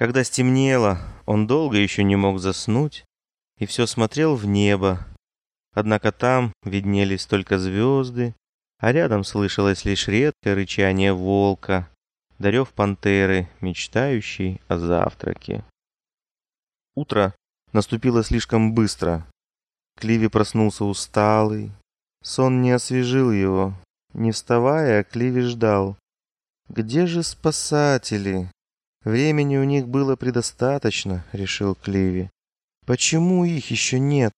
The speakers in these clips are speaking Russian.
Когда стемнело, он долго еще не мог заснуть и все смотрел в небо. Однако там виднелись только звезды, а рядом слышалось лишь редкое рычание волка, дарев пантеры, мечтающей о завтраке. Утро наступило слишком быстро. Кливи проснулся усталый. Сон не освежил его. Не вставая, Кливи ждал. «Где же спасатели?» Времени у них было предостаточно, решил Кливи. Почему их еще нет,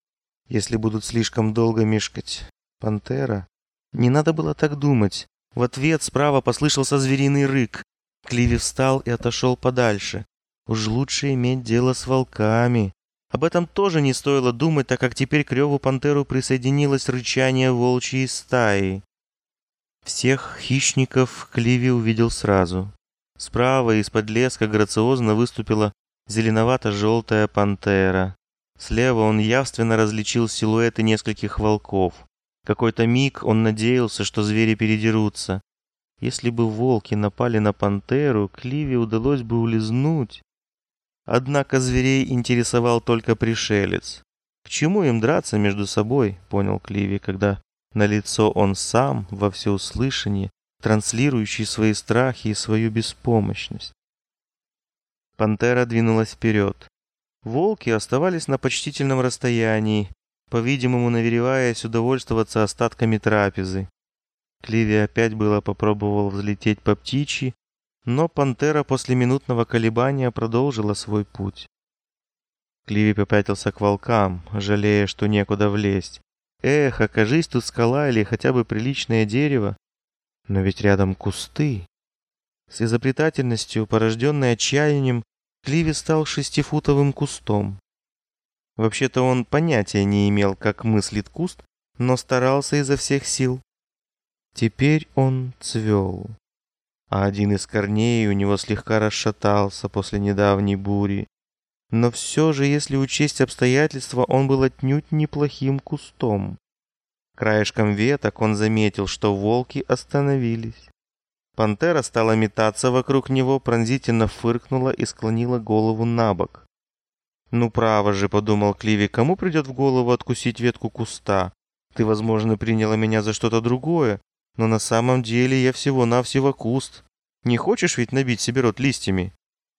если будут слишком долго мешкать? Пантера? Не надо было так думать. В ответ справа послышался звериный рык. Кливи встал и отошел подальше. Уж лучше иметь дело с волками. Об этом тоже не стоило думать, так как теперь к реву пантеру присоединилось рычание волчьей стаи. Всех хищников Кливи увидел сразу. Справа из-под леска грациозно выступила зеленовато-желтая пантера. Слева он явственно различил силуэты нескольких волков. Какой-то миг он надеялся, что звери передерутся. Если бы волки напали на пантеру, Кливе удалось бы улизнуть. Однако зверей интересовал только пришелец. К чему им драться между собой, понял Кливи, когда на лицо он сам во всеуслышание транслирующий свои страхи и свою беспомощность. Пантера двинулась вперед. Волки оставались на почтительном расстоянии, по-видимому, навереваясь удовольствоваться остатками трапезы. Кливи опять было попробовал взлететь по птичьи, но пантера после минутного колебания продолжила свой путь. Кливи попятился к волкам, жалея, что некуда влезть. Эх, окажись тут скала или хотя бы приличное дерево, но ведь рядом кусты. С изобретательностью, порожденной отчаянием, Кливи стал шестифутовым кустом. Вообще-то он понятия не имел, как мыслит куст, но старался изо всех сил. Теперь он цвел, а один из корней у него слегка расшатался после недавней бури. Но все же, если учесть обстоятельства, он был отнюдь неплохим кустом. Краешком веток он заметил, что волки остановились. Пантера стала метаться вокруг него, пронзительно фыркнула и склонила голову на бок. «Ну право же», — подумал Кливи, — «кому придет в голову откусить ветку куста? Ты, возможно, приняла меня за что-то другое, но на самом деле я всего-навсего куст. Не хочешь ведь набить себе рот листьями?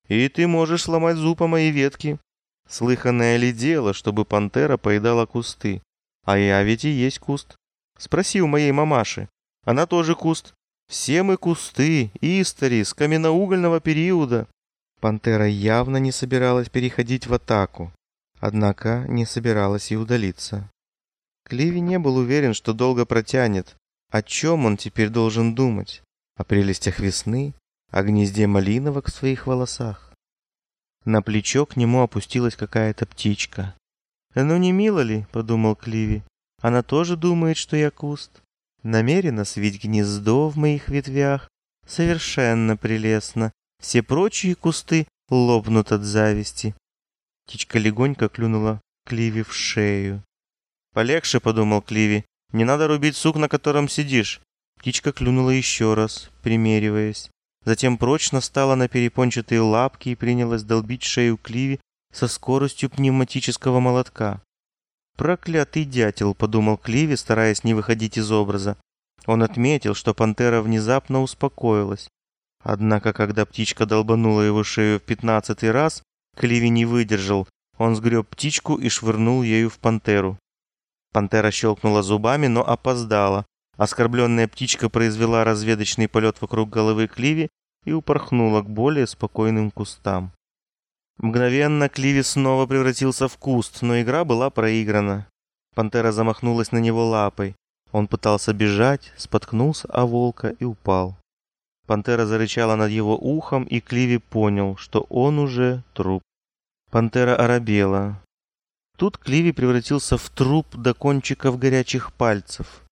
И ты можешь сломать зуб о мои ветки. Слыханное ли дело, чтобы пантера поедала кусты? А я ведь и есть куст. Спроси у моей мамаши. Она тоже куст. Все мы кусты, истори, с каменноугольного периода. Пантера явно не собиралась переходить в атаку, однако не собиралась и удалиться. Кливи не был уверен, что долго протянет. О чем он теперь должен думать? О прелестях весны? О гнезде малиновок в своих волосах? На плечо к нему опустилась какая-то птичка. «Ну не мило ли?» — подумал Кливи. «Она тоже думает, что я куст. Намерена свить гнездо в моих ветвях. Совершенно прелестно. Все прочие кусты лопнут от зависти». Птичка легонько клюнула Кливи в шею. «Полегче», — подумал Кливи. «Не надо рубить сук, на котором сидишь». Птичка клюнула еще раз, примериваясь. Затем прочно встала на перепончатые лапки и принялась долбить шею Кливи со скоростью пневматического молотка. «Проклятый дятел», — подумал Кливи, стараясь не выходить из образа. Он отметил, что пантера внезапно успокоилась. Однако, когда птичка долбанула его шею в пятнадцатый раз, Кливи не выдержал. Он сгреб птичку и швырнул ею в пантеру. Пантера щелкнула зубами, но опоздала. Оскорбленная птичка произвела разведочный полет вокруг головы Кливи и упорхнула к более спокойным кустам. Мгновенно Кливи снова превратился в куст, но игра была проиграна. Пантера замахнулась на него лапой. Он пытался бежать, споткнулся о волка и упал. Пантера зарычала над его ухом, и Кливи понял, что он уже труп. Пантера оробела. Тут Кливи превратился в труп до кончиков горячих пальцев.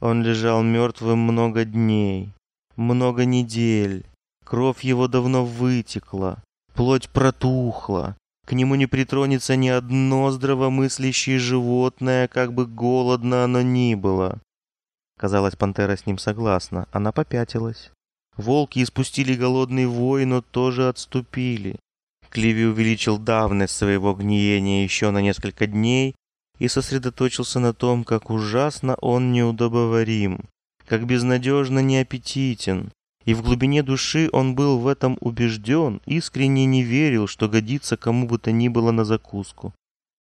Он лежал мертвым много дней, много недель. Кровь его давно вытекла. Плоть протухла, к нему не притронется ни одно здравомыслящее животное, как бы голодно оно ни было. Казалось, пантера с ним согласна. Она попятилась. Волки испустили голодный вой, но тоже отступили. Кливи увеличил давность своего гниения еще на несколько дней и сосредоточился на том, как ужасно он неудобоварим, как безнадежно неаппетитен. И в глубине души он был в этом убежден, искренне не верил, что годится кому бы то ни было на закуску.